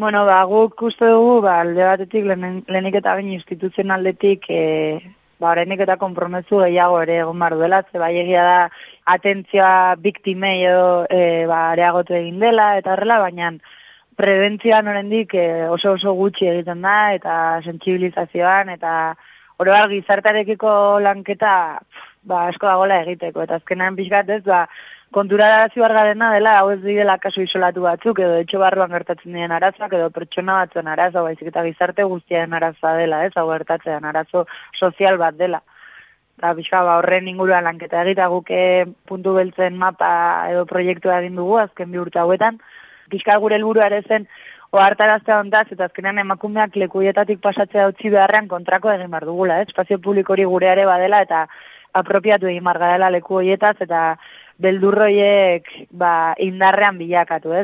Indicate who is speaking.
Speaker 1: Bueno, ba, guk uste dugu, ba, alde batetik lehenik eta bain instituzionaldetik, e, ba, horreinik eta kompromezu gehiago ere egon bar duela, ze bai egia da atentzioa biktimei edo e, ba, areagotu egin dela, eta horrela, baina prebentzioan horrendik e, oso oso gutxi egiten da, eta sentsibilizazioan, eta oro gizartarekiko lanketa ba, asko dagoela egiteko, eta azkenan pixkat ez, ba, kontura zibargarena dela, hau ez dira kasu isolatu batzuk, edo etxo barruan gertatzen diren arazak, edo pertsona batzuen arazo, baizik eta gizarte guztiaren arazoa dela, ez, hau gertatzen arazo sozial bat dela. Eta pixka, ba, horren inguruan lanketa egita guke puntu beltzen mapa edo proiektua egin dugu, azken bi urte hauetan. Pixka gure helburu ere zen, ohartaraztea ondaz, eta azkenean emakumeak lekuietatik pasatzea utzi beharrean kontrako egin bar dugula, ez? Espazio publikori gure ere badela, eta apropiatu egin marga dela leku hoietaz, eta beldurroiek ba, indarrean bilakatu, ez?